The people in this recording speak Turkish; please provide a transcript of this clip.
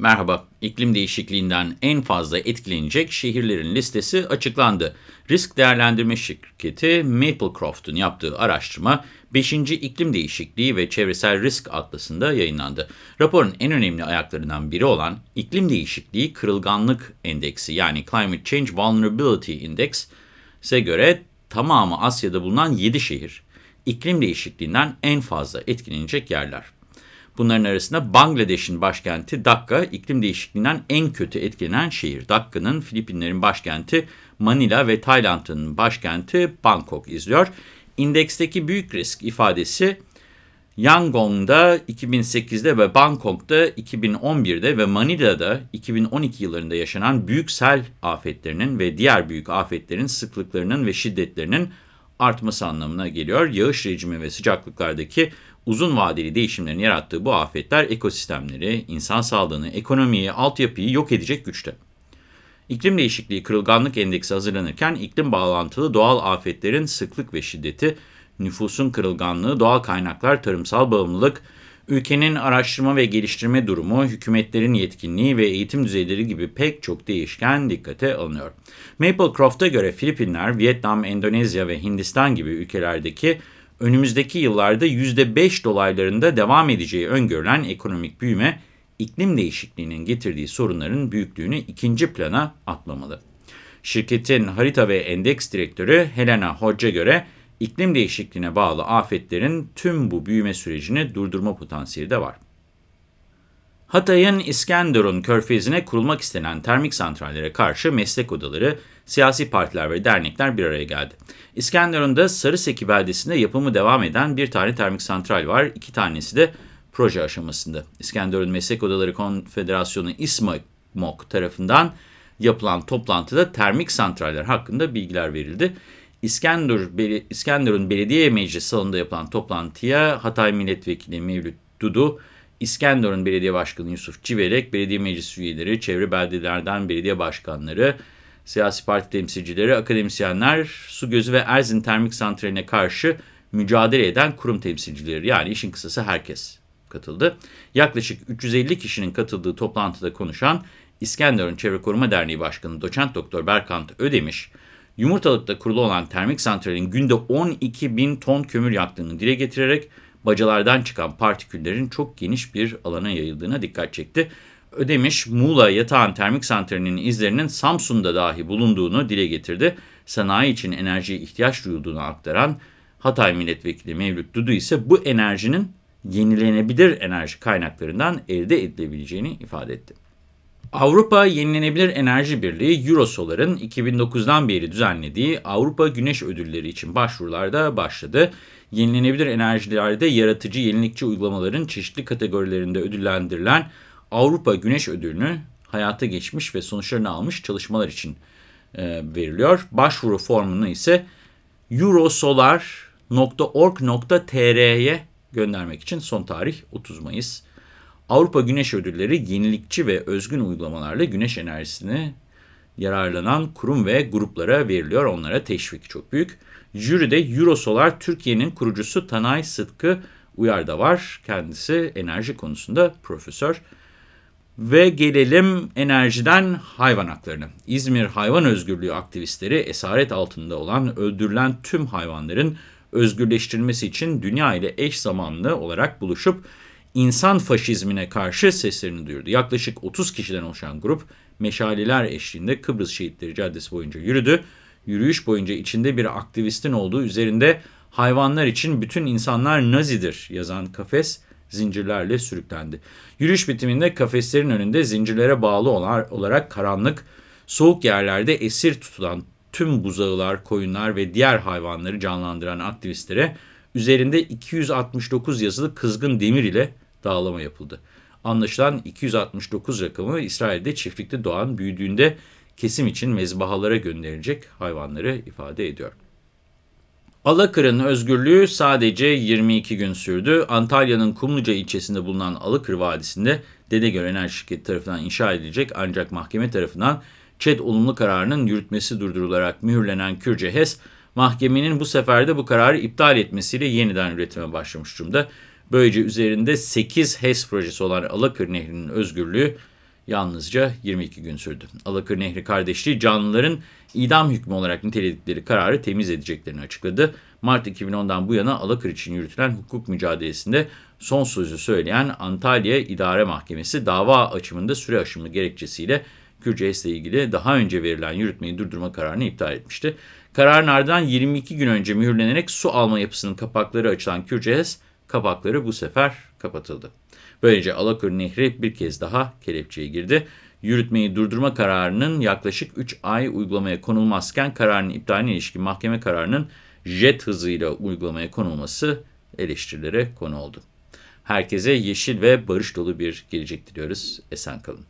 Merhaba, iklim değişikliğinden en fazla etkilenecek şehirlerin listesi açıklandı. Risk değerlendirme şirketi Maplecroft'un yaptığı araştırma 5. İklim Değişikliği ve Çevresel Risk Atlası'nda yayınlandı. Raporun en önemli ayaklarından biri olan İklim Değişikliği Kırılganlık Endeksi yani Climate Change Vulnerability Index'e göre tamamı Asya'da bulunan 7 şehir, iklim değişikliğinden en fazla etkilenecek yerler. Bunların arasında Bangladeş'in başkenti Dakka, iklim değişikliğinden en kötü etkilenen şehir. Dakka'nın Filipinlerin başkenti Manila ve Tayland'ın başkenti Bangkok izliyor. İndeksteki büyük risk ifadesi Yangon'da 2008'de ve Bangkok'ta 2011'de ve Manila'da 2012 yıllarında yaşanan büyük sel afetlerinin ve diğer büyük afetlerin sıklıklarının ve şiddetlerinin artması anlamına geliyor. Yağış rejimi ve sıcaklıklardaki uzun vadeli değişimlerin yarattığı bu afetler ekosistemleri, insan sağlığını, ekonomiyi, altyapıyı yok edecek güçte. İklim değişikliği kırılganlık endeksi hazırlanırken iklim bağlantılı doğal afetlerin sıklık ve şiddeti, nüfusun kırılganlığı, doğal kaynaklar, tarımsal bağımlılık, ülkenin araştırma ve geliştirme durumu, hükümetlerin yetkinliği ve eğitim düzeyleri gibi pek çok değişken dikkate alınıyor. Maplecroft'a göre Filipinler, Vietnam, Endonezya ve Hindistan gibi ülkelerdeki önümüzdeki yıllarda %5 dolaylarında devam edeceği öngörülen ekonomik büyüme, iklim değişikliğinin getirdiği sorunların büyüklüğünü ikinci plana atlamalı. Şirketin harita ve endeks direktörü Helena Hodge'a göre iklim değişikliğine bağlı afetlerin tüm bu büyüme sürecini durdurma potansiyeli de var. Hatay'ın İskenderun körfezine kurulmak istenen termik santrallere karşı meslek odaları, siyasi partiler ve dernekler bir araya geldi. İskenderun'da Sarıseki beldesinde yapımı devam eden bir tane termik santral var. İki tanesi de proje aşamasında. İskenderun Meslek Odaları Konfederasyonu İSMOK tarafından yapılan toplantıda termik santraller hakkında bilgiler verildi. İskenderun Belediye Meclisi salonunda yapılan toplantıya Hatay Milletvekili Mevlüt Dudu, İskenderun Belediye Başkanı Yusuf Civelek, belediye meclis üyeleri, çevre beldelerden belediye başkanları, siyasi parti temsilcileri, akademisyenler, Su Gözü ve Erzin Termik Santrali'ne karşı mücadele eden kurum temsilcileri yani işin kısası herkes katıldı. Yaklaşık 350 kişinin katıldığı toplantıda konuşan İskenderun Çevre Koruma Derneği Başkanı Doçent Doktor Berkant Ödemiş, Yumurtalık'ta kurulu olan termik santralin günde 12 bin ton kömür yaktığını dile getirerek bacalardan çıkan partiküllerin çok geniş bir alana yayıldığına dikkat çekti. Ödemiş, Muğla Yatağan Termik Santrali'nin izlerinin Samsun'da dahi bulunduğunu dile getirdi. Sanayi için enerjiye ihtiyaç duyulduğunu aktaran Hatay Milletvekili Mevlüt Dudu ise bu enerjinin yenilenebilir enerji kaynaklarından elde edilebileceğini ifade etti. Avrupa Yenilenebilir Enerji Birliği Eurosolar'ın 2009'dan beri düzenlediği Avrupa Güneş Ödülleri için başvurularda başladı. Yenilenebilir enerjilerde yaratıcı yenilikçi uygulamaların çeşitli kategorilerinde ödüllendirilen Avrupa Güneş Ödülünü hayata geçmiş ve sonuçlarını almış çalışmalar için e, veriliyor. Başvuru formunu ise eurosolar.org.tr'ye göndermek için son tarih 30 Mayıs. Avrupa Güneş Ödülleri yenilikçi ve özgün uygulamalarla güneş enerjisine yararlanan kurum ve gruplara veriliyor. Onlara teşvik çok büyük. Jüride Eurosolar Türkiye'nin kurucusu Tanay Sıtkı Uyar da var. Kendisi enerji konusunda profesör. Ve gelelim enerjiden hayvan haklarına. İzmir Hayvan Özgürlüğü aktivistleri esaret altında olan öldürülen tüm hayvanların özgürleştirilmesi için dünya ile eş zamanlı olarak buluşup insan faşizmine karşı seslerini duyurdu. Yaklaşık 30 kişiden oluşan grup meşaleler eşliğinde Kıbrıs Şehitleri Caddesi boyunca yürüdü. Yürüyüş boyunca içinde bir aktivistin olduğu üzerinde hayvanlar için bütün insanlar nazidir yazan kafes zincirlerle sürüklendi. Yürüyüş bitiminde kafeslerin önünde zincirlere bağlı olarak karanlık, soğuk yerlerde esir tutulan tüm buzağılar, koyunlar ve diğer hayvanları canlandıran aktivistlere üzerinde 269 yazılı kızgın demir ile dağlama yapıldı. Anlaşılan 269 rakamı İsrail'de çiftlikte doğan büyüdüğünde kesim için mezbahalara gönderilecek hayvanları ifade ediyor. Alakır'ın özgürlüğü sadece 22 gün sürdü. Antalya'nın Kumluca ilçesinde bulunan Alakır Vadisi'nde Dedegöl Enerji Şirketi tarafından inşa edilecek ancak mahkeme tarafından ÇED olumlu kararının yürütmesi durdurularak mühürlenen Kürce HES, mahkemenin bu sefer de bu kararı iptal etmesiyle yeniden üretime başlamış durumda. Böylece üzerinde 8 HES projesi olan Alakır Nehri'nin özgürlüğü yalnızca 22 gün sürdü. Alakır Nehri kardeşliği canlıların idam hükmü olarak niteledikleri kararı temiz edeceklerini açıkladı. Mart 2010'dan bu yana Alakır için yürütülen hukuk mücadelesinde son sözü söyleyen Antalya İdare Mahkemesi dava açımında süre aşımı gerekçesiyle Kürceğiz'le ilgili daha önce verilen yürütmeyi durdurma kararını iptal etmişti. Kararın ardından 22 gün önce mühürlenerek su alma yapısının kapakları açılan Kürceğiz kapakları bu sefer kapatıldı. Böylece Alakır Nehri bir kez daha kelepçeye girdi. Yürütmeyi durdurma kararının yaklaşık 3 ay uygulamaya konulmazken kararın iptaline ilişkin mahkeme kararının jet hızıyla uygulamaya konulması eleştirilere konu oldu. Herkese yeşil ve barış dolu bir gelecek diliyoruz. Esen kalın.